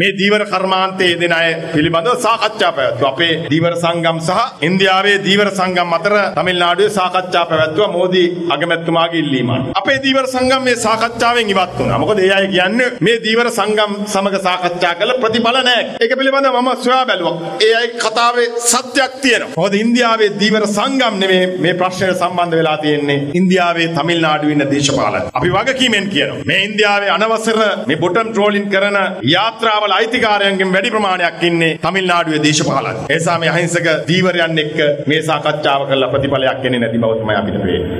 මේ දීවර කර්මාන්තයේ යෙදෙන අය පිළිබඳව සාකච්ඡා පැවැත්වුවා. අපේ දීවර සංගම් සහ ඉන්දියාවේ දීවර සංගම් අතර තමිල්නාඩුවේ සාකච්ඡා පැවැත්වුවා මෝදි අගමැතිතුමාගේ ඉල්ලීම අනුව. අපේ දීවර සංගම් මේ සාකච්ඡාවෙන් ඉවත් වුණා. මොකද ඒ අය කියන්නේ මේ දීවර සංගම් සමග සාකච්ඡා කළ ප්‍රතිඵල නැහැ. ඒක පිළිබඳව මම සොයා බැලුවා. ඒ අය කතාවේ සත්‍යයක් තියෙනවා. මොකද ඉන්දියාවේ දීවර සංගම් නෙමේ මේ ප්‍රශ්නයට සම්බන්ධ වෙලා තියෙන්නේ. ඉන්දියාවේ තමිල්නාඩුවේ ඉන්න දේශපාලන. අපි වගකීමෙන් කියනවා. මේ ඉන්දියාවේ අනවසර මේ බොටම් ට්‍රෝලින් කරන යාත්‍රාවල අයිතිකාරයන්ගෙන් වැඩි ප්‍රමාණයක් ඉන්නේ තමිල්නාඩුවේ දේශපාලන. ඒ නිසා මේ අහිංසක දීවරයන් එක්ක මේ සාකච්ඡාව කරලා ප්‍රතිඵලයක් එන්නේ නැති බව තමයි අපිට පේන්නේ.